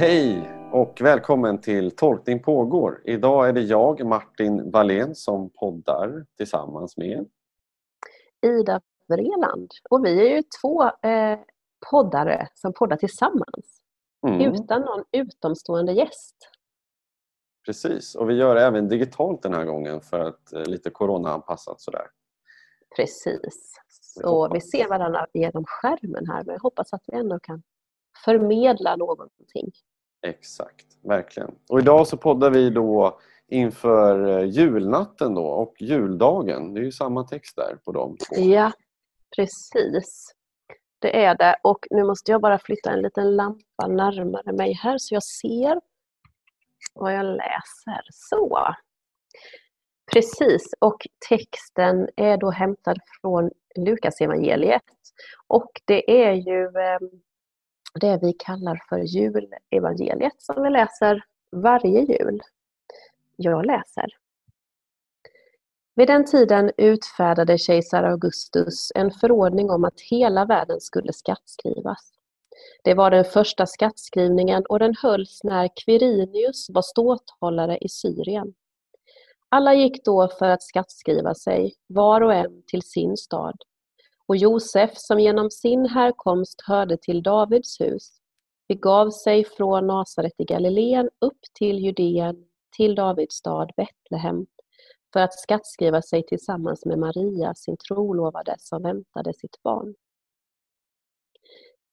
Hej och välkommen till Tolkning pågår. Idag är det jag, Martin Wallén, som poddar tillsammans med Ida Vreland. Och vi är ju två eh, poddare som poddar tillsammans. Mm. Utan någon utomstående gäst. Precis, och vi gör det även digitalt den här gången för att eh, lite coronaanpassat sådär. Precis. Så vi ser varandra genom skärmen här men jag hoppas att vi ändå kan förmedla någonting. Exakt, verkligen. Och idag så poddar vi då inför eh, julnatten då och juldagen. Det är ju samma text där på de två. Ja, precis. Det är det. Och nu måste jag bara flytta en liten lampa närmare mig här så jag ser vad jag läser. Så. Precis, och texten är då hämtad från Lukas evangeliet. Och det är ju ehm, det vi kallar för julevangeliet som vi läser varje jul. Jag läser. Vid den tiden utfärdade kejsar Augustus en förordning om att hela världen skulle skattskrivas. Det var den första skattskrivningen och den hölls när Quirinius var ståthållare i Syrien. Alla gick då för att skattskriva sig, var och en till sin stad. Och Josef, som genom sin härkomst hörde till Davids hus, begav sig från Nasaret i Galileen upp till Judeen, till Davids stad Betlehem, för att skattskriva sig tillsammans med Maria, sin trolovade, som väntade sitt barn.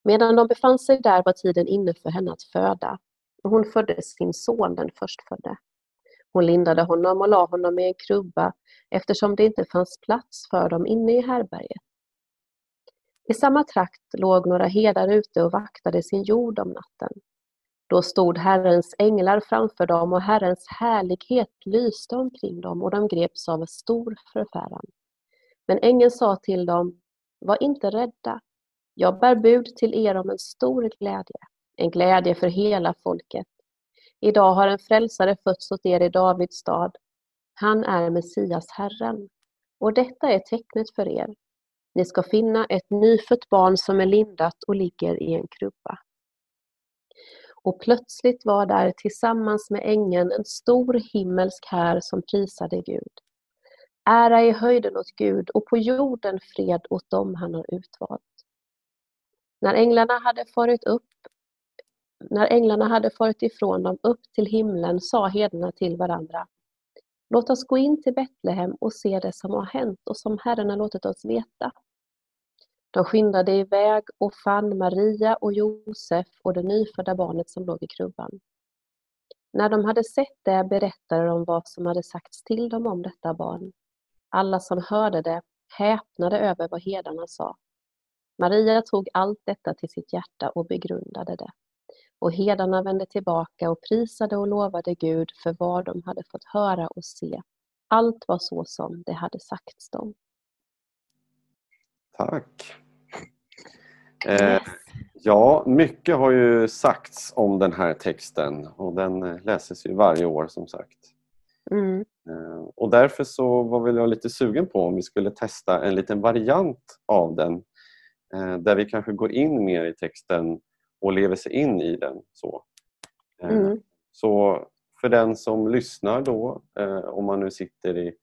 Medan de befann sig där var tiden inne för henne att föda, och hon födde sin son, den förstfödde. Hon lindade honom och la honom i en krubba eftersom det inte fanns plats för dem inne i härberget. I samma trakt låg några herdar ute och vaktade sin jord om natten. Då stod Herrens änglar framför dem och Herrens härlighet lyste omkring dem och de greps av stor förfäran. Men ängeln sa till dem, var inte rädda. Jag bär bud till er om en stor glädje, en glädje för hela folket. Idag har en frälsare fötts åt er i Davids stad. Han är Messias, Herren. Och detta är tecknet för er. Ni ska finna ett nyfött barn som är lindat och ligger i en krubba. Och plötsligt var där tillsammans med ängeln en stor himmelsk här som prisade Gud. Ära i höjden åt Gud och på jorden fred åt dem han har utvalt. När änglarna hade farit upp när änglarna hade farit ifrån dem upp till himlen sa herdarna till varandra Låt oss gå in till Betlehem och se det som har hänt och som Herren har låtit oss veta. De skyndade iväg och fann Maria och Josef och det nyfödda barnet som låg i krubban. När de hade sett det berättade de vad som hade sagts till dem om detta barn. Alla som hörde det häpnade över vad herdarna sa. Maria tog allt detta till sitt hjärta och begrundade det. Och herdarna vände tillbaka och prisade och lovade Gud för vad de hade fått höra och se. Allt var så som det hade sagts dem. Tack. Eh, ja, mycket har ju sagts om den här texten och den läses ju varje år som sagt. Mm. Eh, och därför så var väl jag lite sugen på om vi skulle testa en liten variant av den eh, där vi kanske går in mer i texten och lever sig in i den. Så, eh, mm. så för den som lyssnar då, eh, om man nu sitter i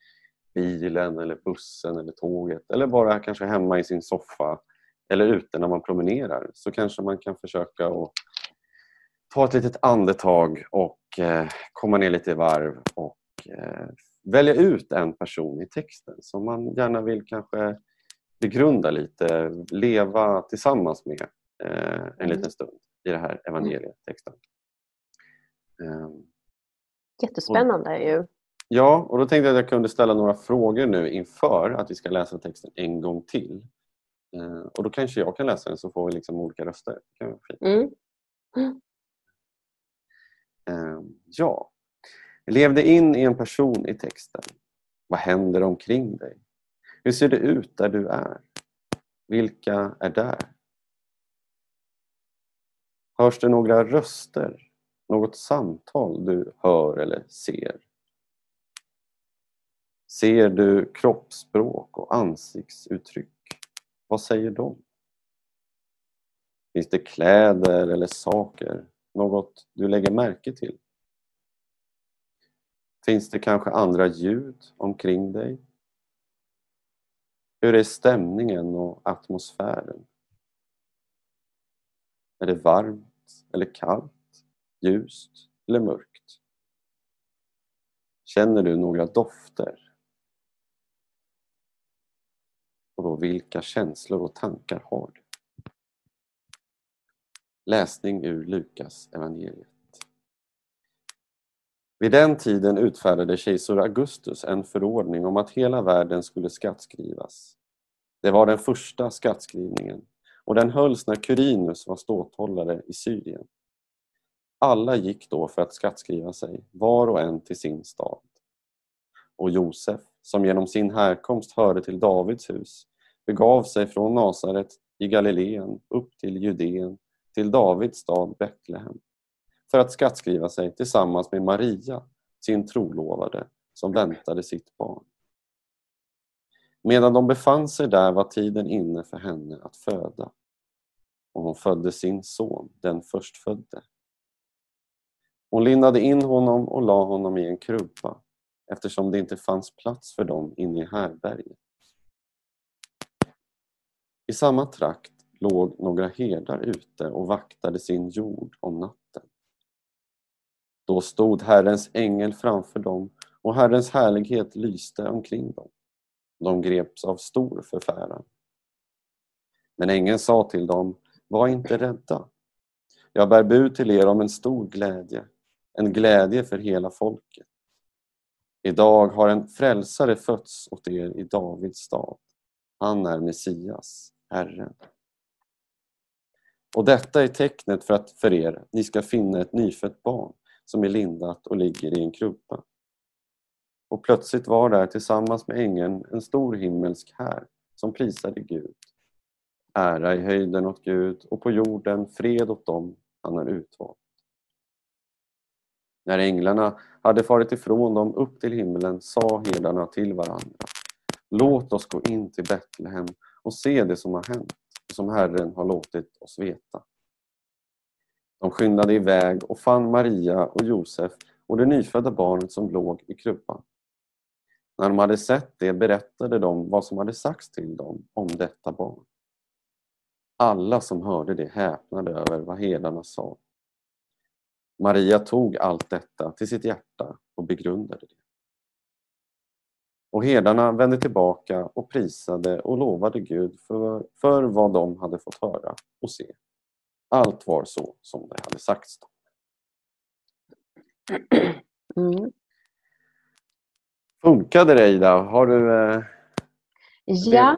bilen eller bussen eller tåget eller bara kanske hemma i sin soffa eller ute när man promenerar så kanske man kan försöka att ta ett litet andetag och eh, komma ner lite i varv och eh, välja ut en person i texten som man gärna vill kanske begrunda lite, leva tillsammans med eh, en mm. liten stund i det här evangelietexten. Ehm, Jättespännande ju. Ja, och då tänkte jag att jag kunde ställa några frågor nu inför att vi ska läsa texten en gång till. Eh, och då kanske jag kan läsa den så får vi liksom olika röster. Mm. Eh, ja. Levde in i en person i texten. Vad händer omkring dig? Hur ser det ut där du är? Vilka är där? Hörs det några röster? Något samtal du hör eller ser? Ser du kroppsspråk och ansiktsuttryck? Vad säger de? Finns det kläder eller saker Något du lägger märke till? Finns det kanske andra ljud omkring dig? Hur är stämningen och atmosfären? Är det varmt eller kallt? Ljust eller mörkt? Känner du några dofter? Och då vilka känslor och tankar har du? Läsning ur Lukas evangeliet. Vid den tiden utfärdade kejsar Augustus en förordning om att hela världen skulle skattskrivas. Det var den första skattskrivningen och den hölls när Curinus var ståthållare i Syrien. Alla gick då för att skattskriva sig, var och en till sin stad. Och Josef, som genom sin härkomst hörde till Davids hus, begav sig från Nasaret i Galileen upp till Judeen, till Davids stad Betlehem för att skattskriva sig tillsammans med Maria, sin trolovade, som väntade sitt barn. Medan de befann sig där var tiden inne för henne att föda och hon födde sin son, den förstfödde. Hon lindade in honom och la honom i en krubba eftersom det inte fanns plats för dem inne i härberget. I samma trakt låg några herdar ute och vaktade sin jord om natten. Då stod Herrens ängel framför dem och Herrens härlighet lyste omkring dem. De greps av stor förfäran. Men ängeln sa till dem, var inte rädda. Jag bär bud till er om en stor glädje, en glädje för hela folket. Idag har en frälsare fötts åt er i Davids stad. Han är Messias, Herren. Och detta är tecknet för att för er, ni ska finna ett nyfött barn som är lindat och ligger i en krubba. Och plötsligt var där tillsammans med ängeln en stor himmelsk här som prisade Gud. Ära i höjden åt Gud och på jorden fred åt dem han har utvalt. När änglarna hade farit ifrån dem upp till himlen sa herdarna till varandra Låt oss gå in till Betlehem och se det som har hänt och som Herren har låtit oss veta. De skyndade iväg och fann Maria och Josef och det nyfödda barnet som låg i krubban. När de hade sett det berättade de vad som hade sagts till dem om detta barn. Alla som hörde det häpnade över vad herdarna sa. Maria tog allt detta till sitt hjärta och begrundade det. Och herdarna vände tillbaka och prisade och lovade Gud för, för vad de hade fått höra och se. Allt var så som det hade sagts dem. Mm. Funkade det Ida? Har du... Eh... Ja,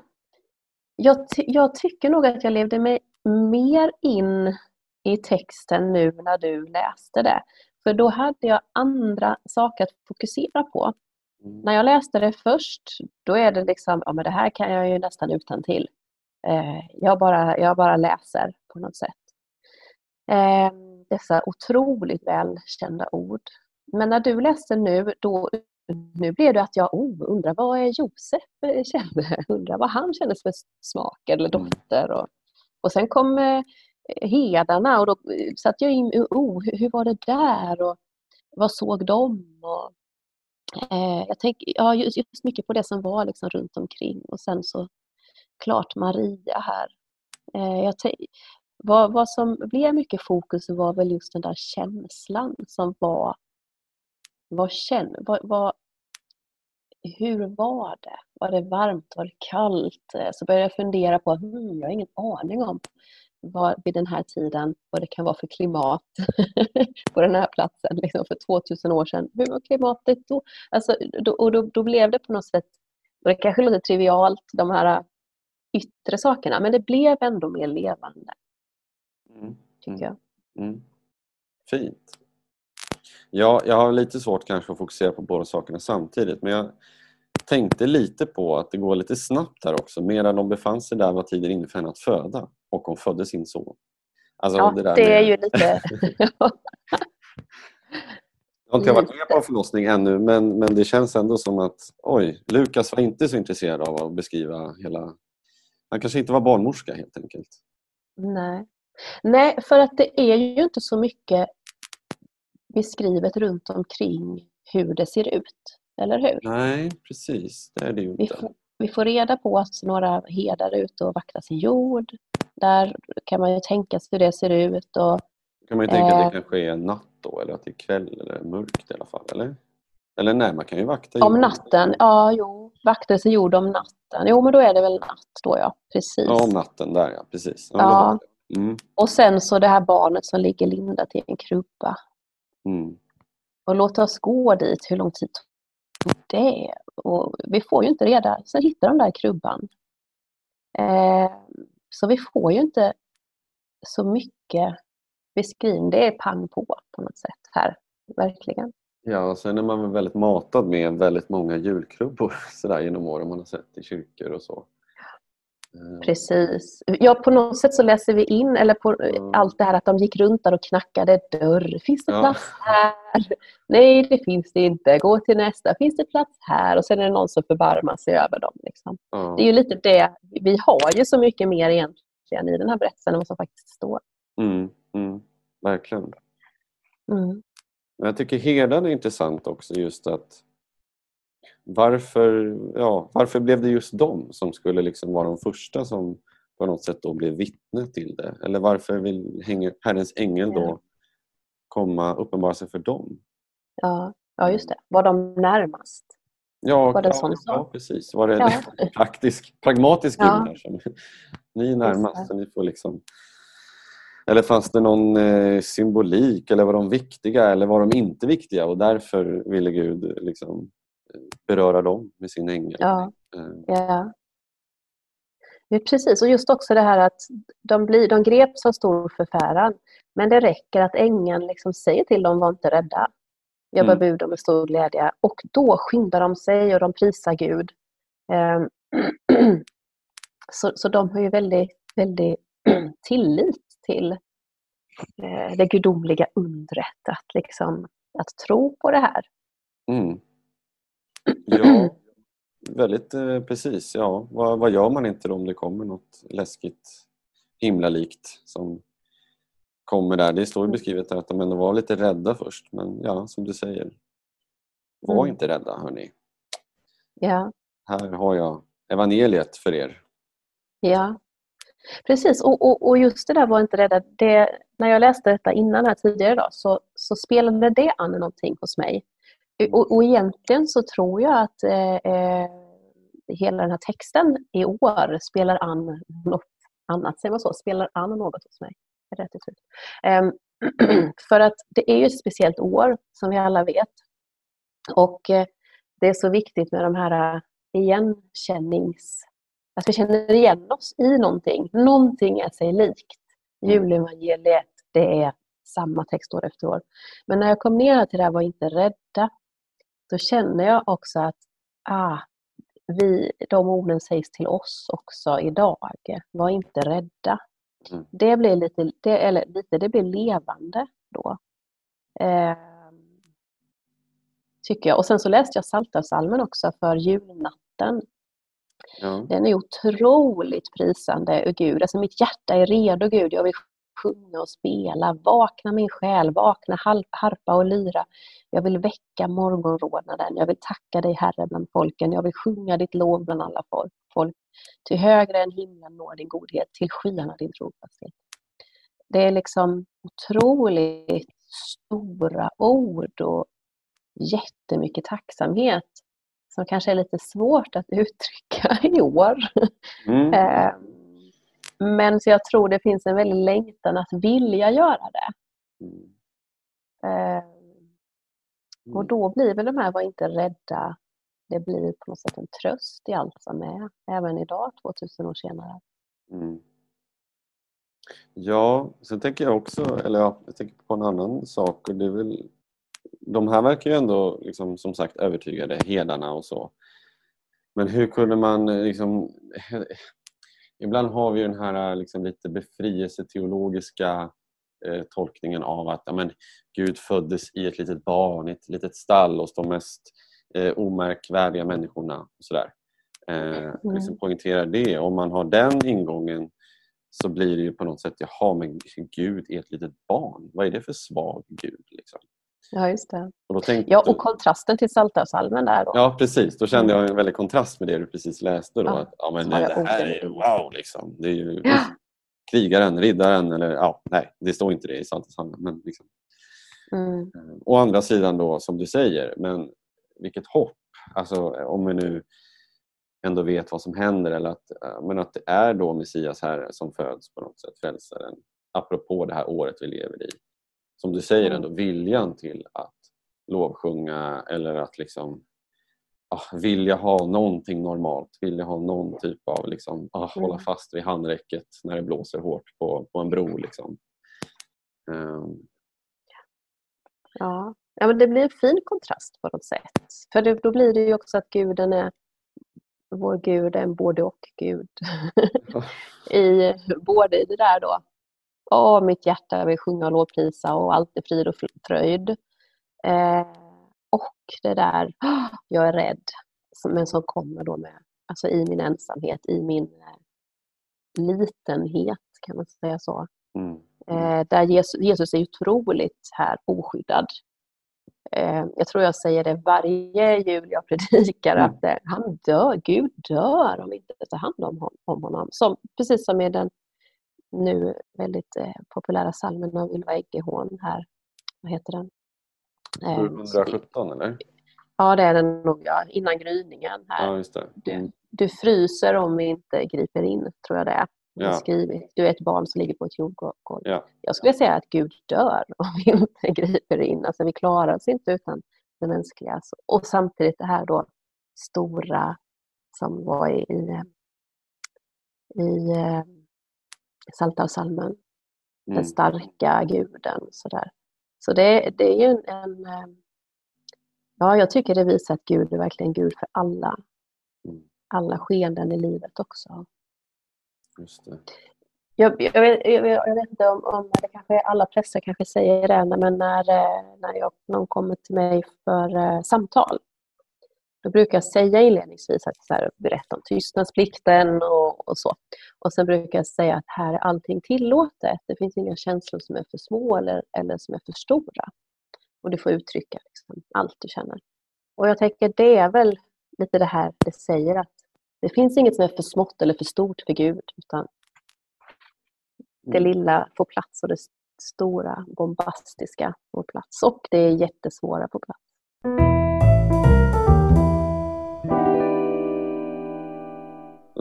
jag, jag tycker nog att jag levde mig mer in i texten nu när du läste det. För då hade jag andra saker att fokusera på. Mm. När jag läste det först, då är det liksom, ja men det här kan jag ju nästan utan till. Eh, jag, bara, jag bara läser på något sätt. Eh, dessa otroligt välkända ord. Men när du läste nu, då, nu blev det att jag oh, undrar vad Josef kände, undrar vad han kände för smak eller mm. dofter. Och, och sen kom eh, hedarna och då satt jag in, oh, oh hur var det där och vad såg de? Och, eh, jag tänker ja, just, just mycket på det som var liksom runt omkring och sen så klart Maria här. Eh, jag vad, vad som blev mycket fokus var väl just den där känslan som var, var känn, vad, vad, hur var det? Var det varmt? Var det kallt? Eh, så började jag fundera på, hmm, jag har ingen aning om vad, vid den här tiden vad det kan vara för klimat på den här platsen liksom för 2000 år sedan. Hur var klimatet då? Alltså, då och då, då blev det på något sätt, och det kanske låter trivialt, de här yttre sakerna, men det blev ändå mer levande. Mm. Tycker jag. Mm. Fint. Ja, jag har lite svårt kanske att fokusera på båda sakerna samtidigt men jag tänkte lite på att det går lite snabbt här också. Medan de befann sig där var tiden inne för henne att föda och hon födde sin son. Alltså, ja, det, det med... är ju lite... Jag har inte varit med på en förlossning ännu men, men det känns ändå som att oj, Lukas var inte så intresserad av att beskriva hela... Han kanske inte var barnmorska helt enkelt. Nej. Nej, för att det är ju inte så mycket beskrivet runt omkring hur det ser ut. Eller hur? Nej, precis. Det är det ju inte. Vi får, vi får reda på att några herdar är ute och vaktar sin jord. Där kan man ju tänka sig hur det ser ut. Och, kan man ju tänka att det eh, kanske är natt då, eller att det är kväll eller mörkt i alla fall, eller? Eller nej, man kan ju vakta jord. Om natten, ja jo. Vaktelse jord om natten. Jo, men då är det väl natt då ja. Precis. Ja, om natten där ja, precis. Ja, ja. Mm. Och sen så det här barnet som ligger lindat i en krubba. Mm. Och låt oss gå dit, hur lång tid tog det? Och vi får ju inte reda, sen hittar de där krubban. Eh, så vi får ju inte så mycket beskrivning. Det är pang på på något sätt här, verkligen. Ja, och sen är man väl väldigt matad med väldigt många julkrubbor sådär genom åren man har sett i kyrkor och så. Eh. Precis. Ja, på något sätt så läser vi in eller på mm. allt det här att de gick runt där och knackade dörr. Finns det ja. plats här? Nej, det finns det inte. Gå till nästa. Finns det plats här? Och sen är det någon som förbarmar sig över dem. Liksom. Mm. Det är ju lite det. Vi har ju så mycket mer egentligen i den här berättelsen än vad som faktiskt står. Mm. mm. Verkligen. Mm. Jag tycker herden är intressant också just att varför, ja, varför blev det just de som skulle liksom vara de första som på något sätt då blev vittne till det? Eller varför vill Herrens ängel då komma uppenbara sig för dem? Ja, ja just det. Var de närmast? Ja, var det ja, ja precis. Var det ja. en praktisk, pragmatisk ja. Gud som ni är närmast så ni får liksom eller fanns det någon eh, symbolik eller var de viktiga eller var de inte viktiga och därför ville Gud liksom, beröra dem med sin ängel? Ja. Eh. ja. ja. Precis, och just också det här att de, blir, de greps av stor förfäran. Men det räcker att ängeln liksom säger till dem, var inte rädda. Jag bär bud med stor glädje. Och då skyndar de sig och de prisar Gud. Eh, så, så de har ju väldigt, väldigt tillit till eh, det gudomliga undret, att, liksom, att tro på det här. Mm. Ja, väldigt eh, precis. Ja. Vad, vad gör man inte om det kommer något läskigt himlalikt som kommer där? Det står ju mm. beskrivet att de ändå var lite rädda först, men ja, som du säger, var mm. inte rädda hörni. Ja. Här har jag evangeliet för er. Ja, Precis, och, och, och, just det där var inte rädda. Det, när jag läste detta innan här tidigare idag så, så spelade det an någonting hos mig. Och, och egentligen så tror jag att eh, eh hela den här texten i år spelar an något annat, säger man så? Spelar an något hos mig. Rätt ut. Um, för att det är ju ett speciellt år som vi alla vet. Och eh, det är så viktigt med de här eh, igenkännings att vi känner igen oss i någonting. Någonting är sig likt. Mm. Julevangeliet, det är samma text år efter år. Men när jag kom ner till det här, var inte rädda, då känner jag också att ah, vi, de orden sägs till oss också idag. Var inte rädda. Mm. Det blir lite, det, eller lite, det blir levande då. Eh, tycker jag. Och sen så läste jag Psaltarpsalmen också för julnatten. Ja. Den är otroligt prisande, Gud. Alltså mitt hjärta är redo, Gud. Jag vill sjunga och spela. Vakna min själ, vakna harpa och lyra. Jag vill väcka morgonrodnaden. Jag vill tacka dig, Herre, bland folken. Jag vill sjunga ditt lov bland alla folk. Till högre än himlen når din godhet, till skyarna din trofasthet. Det är liksom otroligt stora ord och jättemycket tacksamhet som kanske är lite svårt att uttrycka i år. Mm. Eh, men så jag tror det finns en väldig längtan att vilja göra det. Mm. Eh, och mm. då blir väl de här Var inte rädda, det blir på något sätt en tröst i allt som är, även idag 2000 år senare. Mm. Ja, sen tänker jag också, eller ja, jag tänker på en annan sak och det är väl de här verkar ju ändå liksom, som sagt övertygade, hedarna och så. Men hur kunde man liksom... Ibland har vi den här liksom, lite befrielseteologiska eh, tolkningen av att amen, Gud föddes i ett litet barn, i ett litet stall hos de mest eh, omärkvärdiga människorna. Och sådär. Eh, mm. liksom poängterar det. Om man har den ingången så blir det ju på något sätt, jaha men Gud är ett litet barn. Vad är det för svag Gud? Liksom? Ja, just det. Och tänkte, ja, och kontrasten till Psaltarpsalmen där då. Ja, precis. Då kände jag en väldig kontrast med det du precis läste. Då, ja. Att, ja, men nej, det här är wow! Liksom. Det är ju ja. krigaren, riddaren eller ja, nej, det står inte det i Psaltarpsalmen. Men liksom. Mm. Eh, å andra sidan då, som du säger, men vilket hopp. Alltså om vi nu ändå vet vad som händer eller att, eh, men att det är då Messias här som föds på något sätt, frälsaren. Apropå det här året vi lever i. Som du säger ändå viljan till att lovsjunga eller att liksom ah, vilja ha någonting normalt, vilja ha någon typ av liksom, ah, hålla mm. fast vid handräcket när det blåser hårt på, på en bro. Liksom. Um. Ja. ja, men det blir en fin kontrast på något sätt. För det, då blir det ju också att guden är vår Gud är en både och-Gud. I, både i det där då, åh, mitt hjärta vill sjunga och lovprisa och allt är frid och fröjd. Eh, och det där, jag är rädd, men som kommer då med, alltså i min ensamhet, i min eh, litenhet, kan man säga så. Mm. Eh, där Jesus, Jesus är otroligt här oskyddad Eh, jag tror jag säger det varje jul jag predikar, mm. att eh, han dör, Gud dör om vi inte tar hand om, om honom. Som, precis som med den nu väldigt eh, populära salmen av Ylva Eggehorn här. Vad heter den? 717 eller? Ja, det är den nog, ja, innan gryningen. Här. Ja, det. Mm. Du, du fryser om vi inte griper in, tror jag det är. Ja. Skrivit. Du är ett barn som ligger på ett jordgolv. Ja. Jag skulle säga att Gud dör om vi inte griper in. Alltså, vi klarar oss inte utan det mänskliga. Och samtidigt det här då stora som var i, i, i eh, Psaltarpsalmen. Mm. Den starka guden. Sådär. Så det, det är ju en, en, eh, Ja, jag tycker det visar att Gud är verkligen Gud för alla. Mm. Alla skeenden i livet också. Just det. Jag, jag, vet, jag, jag, vet, inte om, om det kanske alla präster kanske säger det, men när, eh, när jag, någon kommer till mig för uh, samtal, då brukar jag säga inledningsvis att så här, berätta om tystnadsplikten och, och, så. Och sen brukar jag säga att här är allting tillåtet. Det finns inga känslor som är för små eller, eller som är för stora. Och du får uttrycka liksom, allt du känner. Och jag tänker det är väl lite det här det säger att det finns inget som är för smått eller för stort för Gud, utan det mm. lilla får plats och det stora, bombastiska får plats. Och det jättesvåra får plats.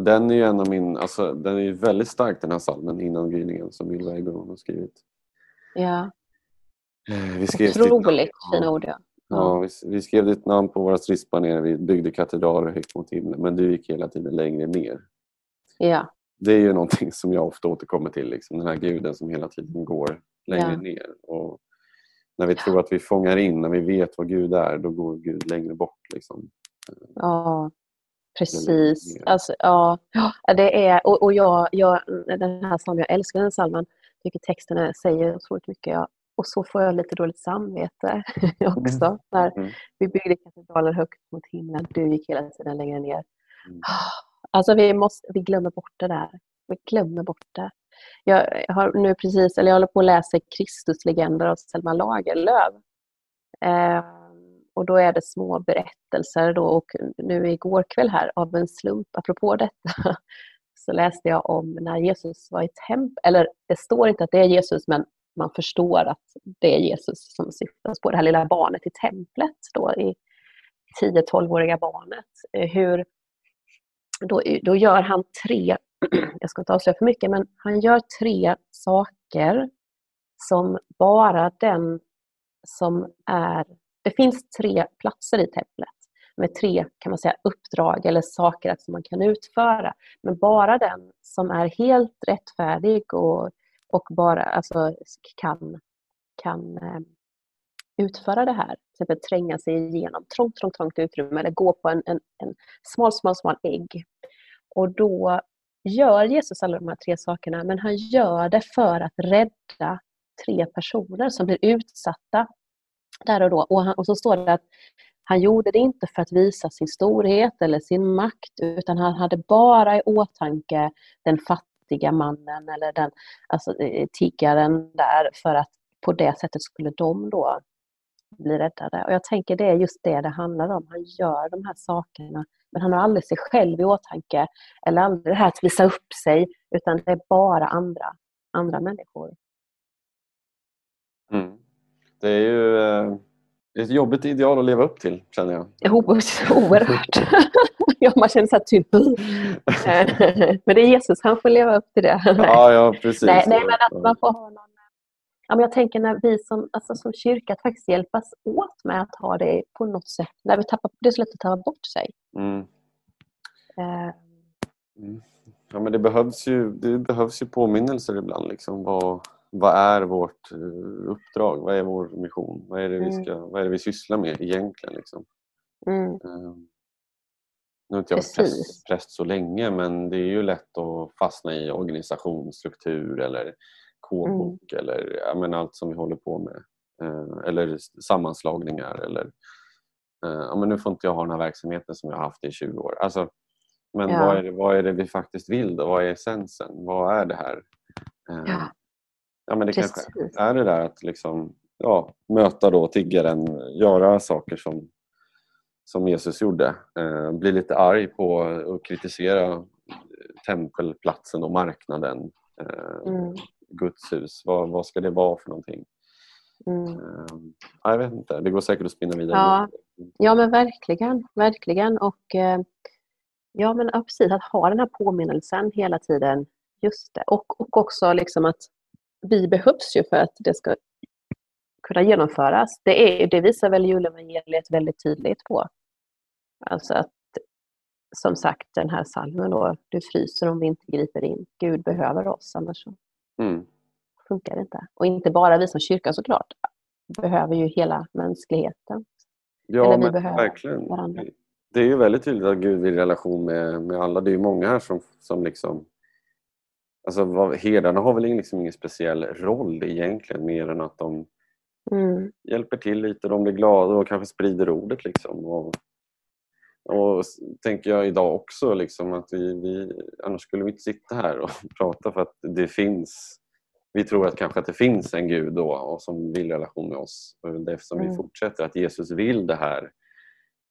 Den är ju en av min, alltså, den är ju väldigt stark den här salmen innan gryningen som Ylva Egon har skrivit. Ja. Eh, vi skrev Otroligt fina ord ja. Ja, vi, vi, skrev ditt namn på våra stridsbaner, vi byggde katedraler högt mot himlen, men du gick hela tiden längre ner. Ja. Det är ju någonting som jag ofta återkommer till, liksom, den här guden som hela tiden går längre ja. ner. Och när vi tror att vi fångar in, när vi vet vad Gud är, då går Gud längre bort. Liksom. Ja, precis. Alltså, ja, det är, och, och jag, jag, den här salmen, jag älskar den salmen. Jag tycker texten säger otroligt mycket. Jag och så får jag lite dåligt samvete också. Mm. När mm. vi byggde katedralen högt mot himlen, du gick hela tiden längre ner. Mm. Alltså vi, måste, vi glömmer bort det där. Vi glömmer bort det. Jag har nu precis, eller jag håller på att läsa Kristuslegender av Selma Lagerlöf. Eh, och då är det små berättelser då och nu igår kväll här av en slump, apropå detta, så läste jag om när Jesus var i tempel, eller det står inte att det är Jesus men man förstår att det är Jesus som syftas på, det här lilla barnet i templet, då, i 10-12-åriga barnet. Eh, hur, då, då gör han tre, jag ska inte avslöja för mycket, men han gör tre saker som bara den som är... Det finns tre platser i templet med tre kan man säga, uppdrag eller saker som man kan utföra. Men bara den som är helt rättfärdig och och bara alltså, kan, kan eh, utföra det här. Till exempel tränga sig igenom trångt, trångt, trångt utrymme eller gå på en, en, en smal, smal, smal ägg. Och då gör Jesus alla de här tre sakerna, men han gör det för att rädda tre personer som blir utsatta där och då. Och, han, och så står det att han gjorde det inte för att visa sin storhet eller sin makt, utan han hade bara i åtanke den fattiga mannen eller den alltså, eh, eh, tiggaren där för att på det sättet skulle de då bli räddade. Och jag tänker det är just det det handlar om. Han gör de här sakerna men han har aldrig sig själv i åtanke eller aldrig det här att visa upp sig utan det är bara andra, andra människor. Det är ju eh, ett jobbigt ideal att leva upp till känner jag. Oerhört. ja, man känner sig typ Men det är Jesus, han får leva upp till det. ja, ja, precis. Nej, nej, men att man får ha någon... Ja, men jag tänker när vi som, alltså, som kyrka att faktiskt hjälpas åt med att ha det på något sätt. När vi tappar, det är så lätt att tappa bort sig. Mm. Uh. Mm. Ja, men det behövs ju, det behövs ju påminnelser ibland. Liksom, vad, vad är vårt eh, uppdrag? Vad är vår mission? Vad är det vi, mm. ska, vad är det vi sysslar med egentligen? Liksom? Mm. Um, nu har inte jag varit präst, präst, så länge men det är ju lätt att fastna i organisationsstruktur eller kodbok mm. eller ja, men allt som vi håller på med. Uh, eller sammanslagningar eller uh, ja, men nu får inte jag ha den här verksamheten som jag har haft i 20 år. Alltså, men ja. vad, är det, vad är det vi faktiskt vill då? Vad är essensen? Vad är det här? Uh, ja. Ja, men det Precis. kanske är det där att liksom, ja, möta då tiggaren, göra saker som, som Jesus gjorde. Eh, bli lite arg på och kritisera tempelplatsen och marknaden. Eh, mm. Guds hus, vad, vad ska det vara för någonting? Mm. Eh, jag vet inte, det går säkert att spinna vidare. Ja, ja men verkligen, verkligen. Och, eh, ja, men precis, att ha den här påminnelsen hela tiden. Just det. Och, och också liksom att vi behövs ju för att det ska kunna genomföras. Det, är, det visar väl julevangeliet väldigt tydligt på. Alltså att, som sagt, den här salmen då, du fryser om vi inte griper in. Gud behöver oss, annars så mm. funkar det inte. Och inte bara vi som kyrka såklart, behöver ju hela mänskligheten. Ja, Eller vi men verkligen. Varandra. Det är ju väldigt tydligt att Gud vill relation med, med alla. Det är ju många här som, som liksom Alltså, vad, herdarna har väl liksom ingen speciell roll egentligen mer än att de mm. hjälper till lite, de blir glada och kanske sprider ordet. Liksom. Och, och tänker jag idag också liksom, att vi, vi, annars skulle vi inte sitta här och prata för att det finns vi tror att kanske att det finns en Gud då och som vill relation med oss. Och det är eftersom mm. vi fortsätter att Jesus vill det här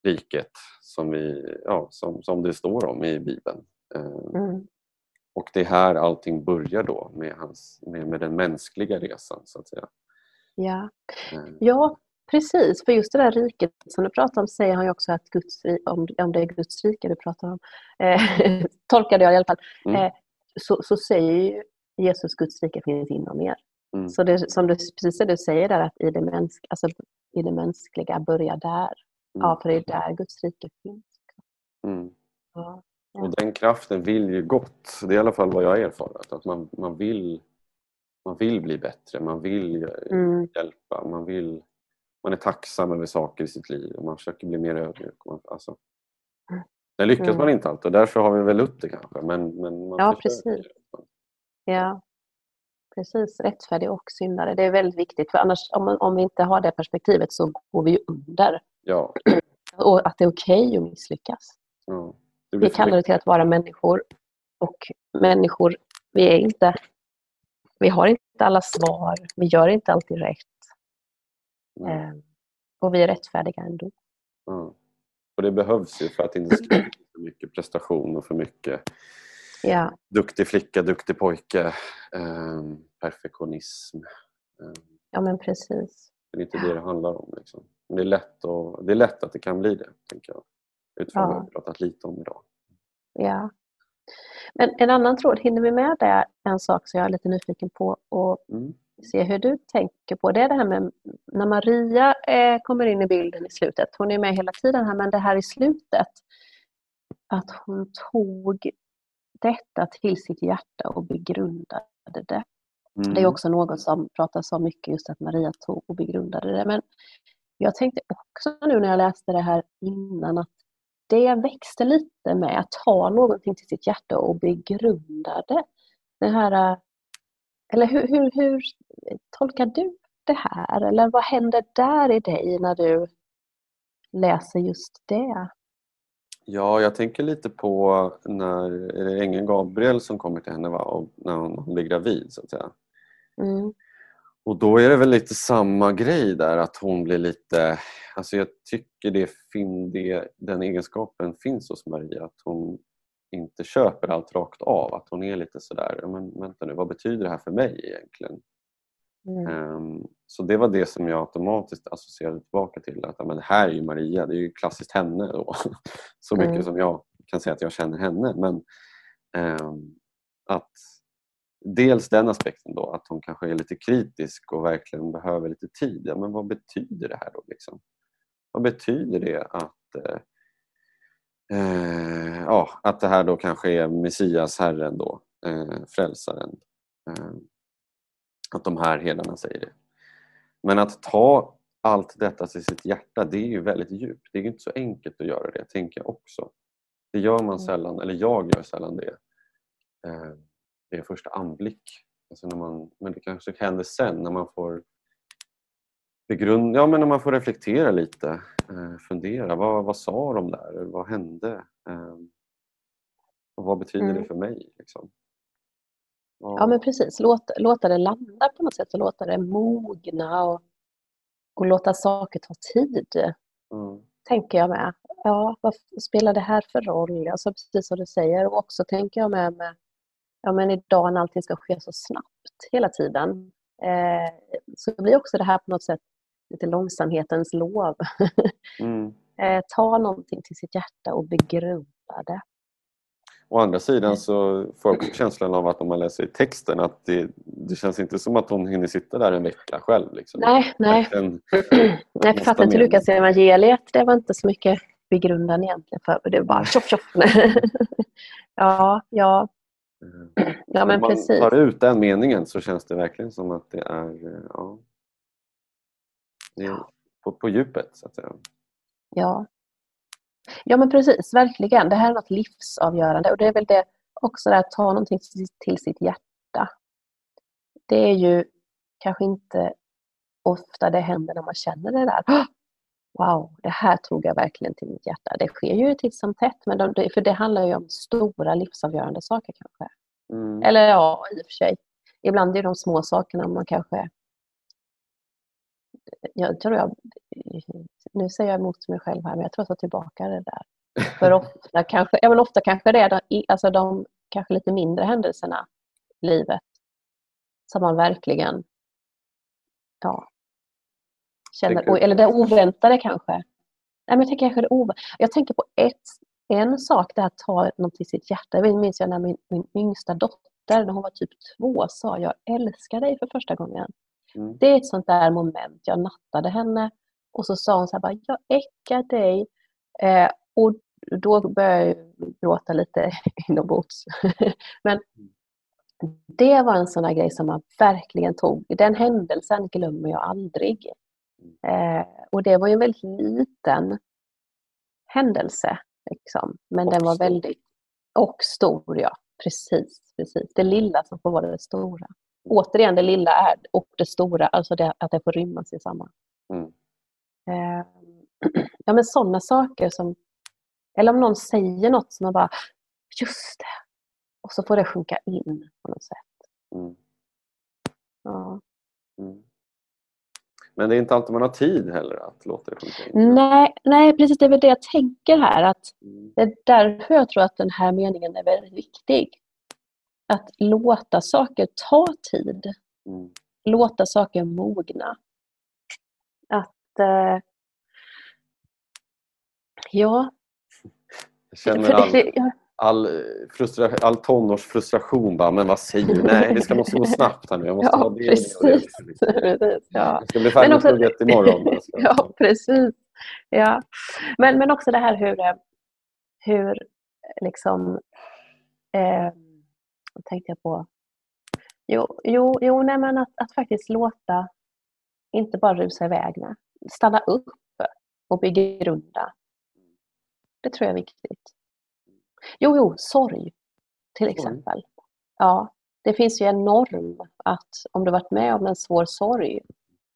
riket som, vi, ja, som, som det står om i Bibeln. Eh, mm. Och det är här allting börjar då med, hans, med, med den mänskliga resan så att säga. Ja. Mm. ja, precis. För just det där riket som du pratar om säger han ju också att Guds, om, om det är Guds rike du pratar om, eh, tolkade jag i alla fall, mm. eh, så, så säger Jesus Guds rike finns inom er. Mm. Så det, som du, precis det du säger där, att i det, mänsk, alltså, i det mänskliga börjar där. Ja, mm. för det är där Guds rike finns. Mm. Ja. Och den kraften vill ju gott. Det är i alla fall vad jag har erfarit. Att man, man, vill, man vill bli bättre, man vill mm. hjälpa, man, vill, man är tacksam över saker i sitt liv och man försöker bli mer ödmjuk. Alltså. Sen lyckas mm. man inte alltid och därför har vi väl Luther kanske. Men, men man ja, precis. Ja, precis. Rättfärdig och syndare. Det är väldigt viktigt för annars om, om vi inte har det perspektivet så går vi under. Ja. Och att det är okej okay att misslyckas. Ja. Vi kallar det till att vara människor. Och människor, vi är inte... Vi har inte alla svar. Vi gör inte alltid rätt. Mm. och vi är rättfärdiga ändå. Mm. Och det behövs ju för att inte bli för mycket prestation och för mycket ja. duktig flicka, duktig pojke, eh, perfektionism. Eh. Ja men precis. Det är inte det det handlar om. Liksom. Men det är, lätt och, det är lätt att det kan bli det, tänker jag utifrån ja. vad vi har pratat lite om idag. Ja. Men en annan tråd, hinner vi med det? En sak som jag är lite nyfiken på och mm. se hur du tänker på. Det är det här med när Maria eh, kommer in i bilden i slutet. Hon är med hela tiden här men det här i slutet. Att hon tog detta till sitt hjärta och begrundade det. Mm. Det är mm. också något som pratas om mycket, just att Maria tog och begrundade det. Men jag tänkte också nu när jag läste det här innan att det växte lite med att ta någonting till sitt hjärta och begrunda det. det här, eller hur, hur, hur tolkar du det här? Eller vad händer där i dig när du läser just det? Ja, jag tänker lite på när är det ängeln Gabriel som kommer till henne va? Och när hon blir gravid så att säga. Mm. Och då är det väl lite samma grej där att hon blir lite... Alltså jag tycker det, det, den egenskapen finns hos Maria att hon inte köper allt rakt av. Att hon är lite sådär, men vänta nu, vad betyder det här för mig egentligen? Mm. Um, så det var det som jag automatiskt associerade tillbaka till. Att men det här är ju Maria, det är ju klassiskt henne då. Så mycket mm. som jag kan säga att jag känner henne. Men um, att dels den aspekten då, att hon kanske är lite kritisk och verkligen behöver lite tid. Ja, men vad betyder det här då? Liksom? Vad betyder det att eh, eh, ja, att det här då kanske är Messias, Herren då, eh, frälsaren. Eh, att de här herdarna säger det. Men att ta allt detta till sitt hjärta, det är ju väldigt djupt. Det är inte så enkelt att göra det, tänker jag också. Det gör man mm. sällan, eller jag gör sällan det vid första anblick. Alltså när man, men det kanske händer sen när man får begrunda, ja, men när man får reflektera lite, eh, fundera. Vad, vad sa de där? Vad hände? Eh, och vad betyder mm. det för mig? Liksom? Ja, men precis. Låta, låta det landa på något sätt och låta det mogna och, och låta saker ta tid. Mm. Tänker jag med. Ja, vad spelar det här för roll? Alltså precis som du säger. Och också tänker jag med, med ja, men idag när allting ska ske så snabbt hela tiden. Eh, så blir också det här på något sätt lite långsamhetens lov. mm. eh, ta någonting till sitt hjärta och begrunda det. Å andra sidan så får jag också känslan av att om man läser i texten att det, det känns inte som att hon hinner sitta där en vecka själv. Liksom. Nej, nej. nej författaren till Lukas evangeliet det var inte så mycket begrundan egentligen. För det var bara tjoff tjoff. ja, ja. Ja, men om man precis. tar ut den meningen så känns det verkligen som att det är, ja, det är på, på djupet så att säga. Ja, Ja men precis, verkligen. Det här är något livsavgörande och det är väl det också det att ta någonting till sitt hjärta. Det är ju kanske inte ofta det händer när man känner det där. Wow, det här tog jag verkligen till mitt hjärta. Det sker ju titt som tätt, men de, för det handlar ju om stora livsavgörande saker kanske. Mm. Eller ja, i och för sig. Ibland är det de små sakerna man kanske... Jag tror jag nu säger jag emot mig själv här, men jag tror jag tar tillbaka det där. För ofta kanske, ja, men ofta kanske det är de, alltså de kanske lite mindre händelserna i livet som man verkligen ja, känner, eller det oväntade kanske. Nej, men jag, tänker kanske det ov jag tänker på ett, en sak, det att ta något till sitt hjärta. Jag minns jag när min, min yngsta dotter, när hon var typ två, sa jag älskar dig för första gången. Mm. Det är ett sånt där moment. Jag nattade henne och så sa hon så här bara, jag äckar dig. Eh, och då började jag gråta lite inombords. Men det var en sån här grej som man verkligen tog. Den händelsen glömmer jag aldrig. Eh, och det var ju en väldigt liten händelse. Liksom. Men och den var stor. väldigt... Och stor, ja. Precis, precis. Det lilla som får vara det stora. Återigen, det lilla är och det stora, alltså det, att det får rymmas i samma. Mm. Eh, ja, men sådana saker som... Eller om någon säger något som man bara, just det. Och så får det sjunka in på något sätt. Mm. Ja. Mm. Men det är inte alltid man har tid heller att låta det sjunka in? Nej, nej precis. Det är väl det jag tänker här. Att mm. Det är därför jag tror att den här meningen är väldigt viktig. Att låta saker ta tid. Mm. Låta saker mogna. Att eh, ja. Jag känner all, all, frustra, all tonårsfrustration. Bara, men vad säger du? Nej, det ska måste gå snabbt här nu. Jag måste ja, ha det. Precis. precis ja. Jag ska bli färdig med plugget imorgon. ja, precis. Ja. Men, men också det här hur, eh, hur liksom eh, vad tänkte jag på? Jo, jo, jo nej, men att, att faktiskt låta, inte bara rusa iväg stanna upp och begrunda. Det tror jag är viktigt. Jo, jo, sorg till exempel. Ja, det finns ju en norm att om du varit med om en svår sorg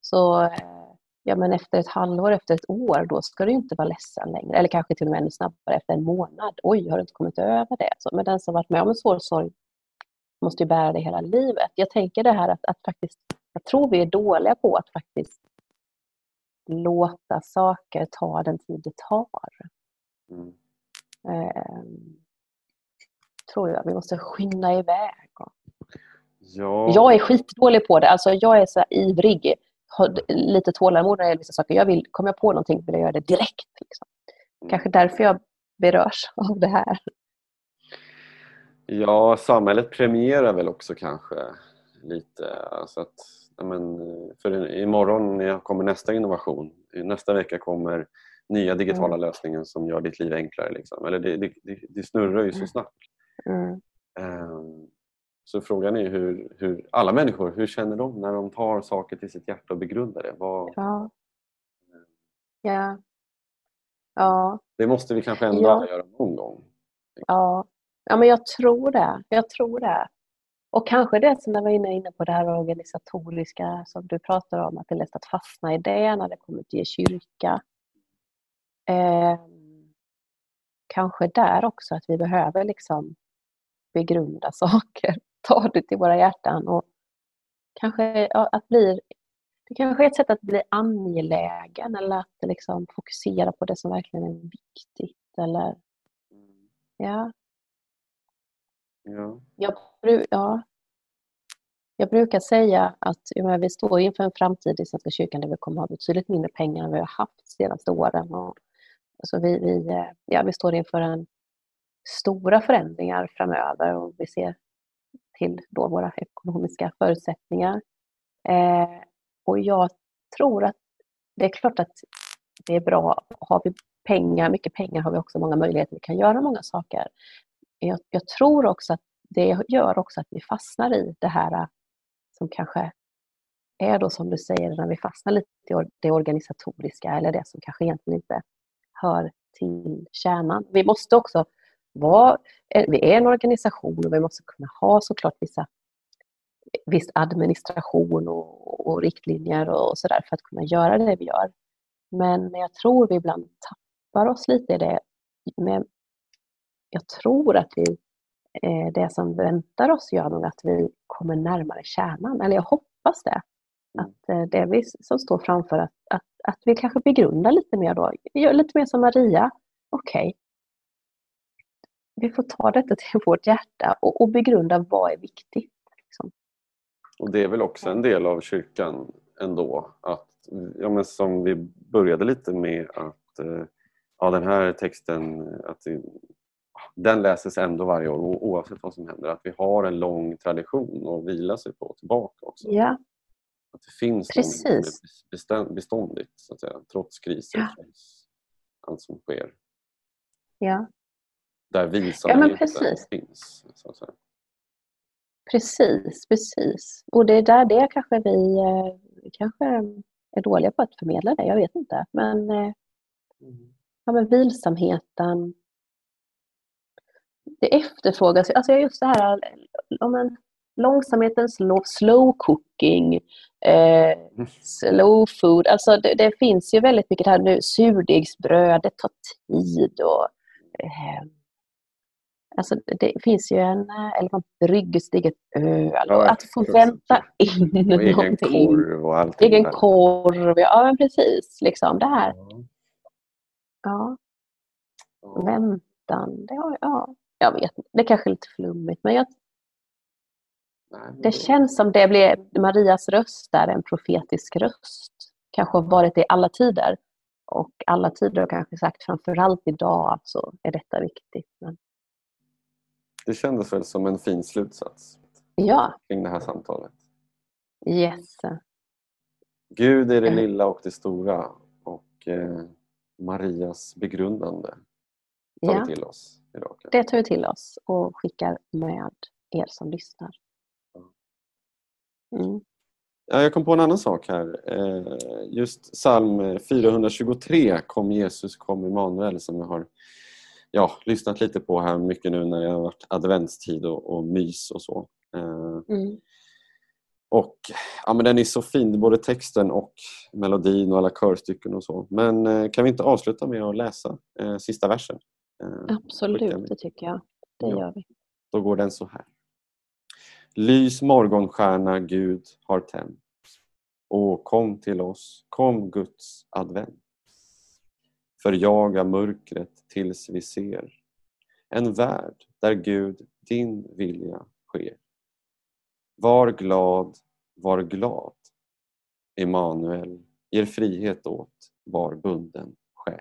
så eh, ja, men efter ett halvår, efter ett år, då ska du inte vara ledsen längre. Eller kanske till och med ännu snabbare efter en månad. Oj, har du inte kommit över det? Så, men den som varit med om en svår sorg måste ju bära det hela livet. Jag tänker det här att, att faktiskt, jag tror vi är dåliga på att faktiskt låta saker ta den tid det tar. Mm. Eh, tror jag. Vi måste skynda iväg. Ja. Jag är skitdålig på det. Alltså jag är så ivrig. Har lite tålamod när det gäller vissa saker. Jag vill, kommer jag på någonting vill jag göra det direkt. Liksom. Mm. Kanske därför jag berörs av det här. Ja, samhället premierar väl också kanske lite. Alltså att, men, för imorgon kommer nästa innovation. Nästa vecka kommer nya digitala mm. lösningen som gör ditt liv enklare. Liksom. Eller det, det, det, snurrar ju så mm. snabbt. Mm. Um, så frågan är hur, hur, alla människor, hur känner de när de tar saker till sitt hjärta och begrundar det? Vad... Ja. ja. Ja. Det måste vi kanske ändå ja. göra någon gång. Ja. ja, men jag tror det. Jag tror det. Och kanske det som jag var inne på, det här organisatoriska som du pratar om, att det är lätt att fastna i det när det kommer till kyrka. Eh, kanske där också att vi behöver liksom begrunda saker, ta det till våra hjärtan och kanske att bli det kanske är ett sätt att bli angelägen eller att liksom fokusera på det som verkligen är viktigt. Eller, ja. Ja. Jag, ja. jag brukar säga att ja, vi står inför en framtid i Svenska kyrkan där vi kommer att ha betydligt mindre pengar än vi har haft de senaste åren. Och, alltså vi, vi, eh, ja, vi står inför en stora förändringar framöver och vi ser till då våra ekonomiska förutsättningar. Eh, och jag tror att det är klart att det är bra. Har vi pengar, mycket pengar har vi också många möjligheter. Vi kan göra många saker. Jag, jag tror också att det gör också att vi fastnar i det här eh, som kanske är då som du säger, när vi fastnar lite i det organisatoriska eller det som kanske egentligen inte hör till kärnan. Vi måste också vara, vi är en organisation och vi måste kunna ha såklart vissa viss administration och, och riktlinjer och sådär för att kunna göra det vi gör. Men jag tror vi ibland tappar oss lite i det. Men jag tror att vi, eh, det som väntar oss gör nog att vi kommer närmare kärnan. Eller jag hoppas det. Mm. Att eh, det vi som står framför, att, att, att vi kanske begrundar lite mer då. Gör lite mer som Maria. Okej, okay. vi får ta detta till vårt hjärta och, och begrunda vad är viktigt. Liksom. Och det är väl också en del av kyrkan ändå. Att, ja, men som vi började lite med att eh, ja, den här texten att den läses ändå varje år oavsett vad som händer. Att vi har en lång tradition att vila sig på tillbaka också. Ja. Att det finns Precis. beståndigt så att säga, trots kriser, ja. allt som sker. Ja. Där vilsamheten ja, finns. Så att säga. Precis, precis. Och det är där det kanske vi, eh, vi kanske är dåliga på att förmedla det, jag vet inte. Men, eh, mm. ja, men vilsamheten, det efterfrågas, alltså just det här om en långsamheten, slow, slow cooking, eh, mm. slow food. Alltså det, det, finns ju väldigt mycket här nu. Surdegsbröd, det tar tid. Och, eh, alltså det finns ju en, eller man brygger sitt eget öl. Ja, att få vänta in och egen någonting. korv och allting. Egen korv, ja men precis. Liksom det här. Ja. Väntan, det har, ja. Jag vet Det kanske är lite flummigt men jag det känns som det blir Marias röst där, en profetisk röst. Kanske har varit det i alla tider. Och alla tider har kanske sagt framförallt idag så är detta viktigt. Men... Det kändes väl som en fin slutsats ja. kring det här samtalet. Yes. Gud är det lilla och det stora och eh, Marias begrundande tar ja. vi till oss idag. Det tar vi till oss och skickar med er som lyssnar. Mm. Ja, jag kom på en annan sak här. Eh, just psalm 423, Kom Jesus, kom Emanuel, som jag har ja, lyssnat lite på här mycket nu när det har varit adventstid och, och mys och så. Eh, mm. och ja, men Den är så fin, både texten och melodin och alla körstycken och så. Men eh, kan vi inte avsluta med att läsa eh, sista versen? Eh, Absolut, det tycker jag. Det ja. gör vi. Då går den så här. Lys morgonstjärna Gud har tänt. Och kom till oss, kom Guds advent. Förjaga mörkret tills vi ser en värld där Gud din vilja sker. Var glad, var glad. Emanuel ger frihet åt var bunden själ.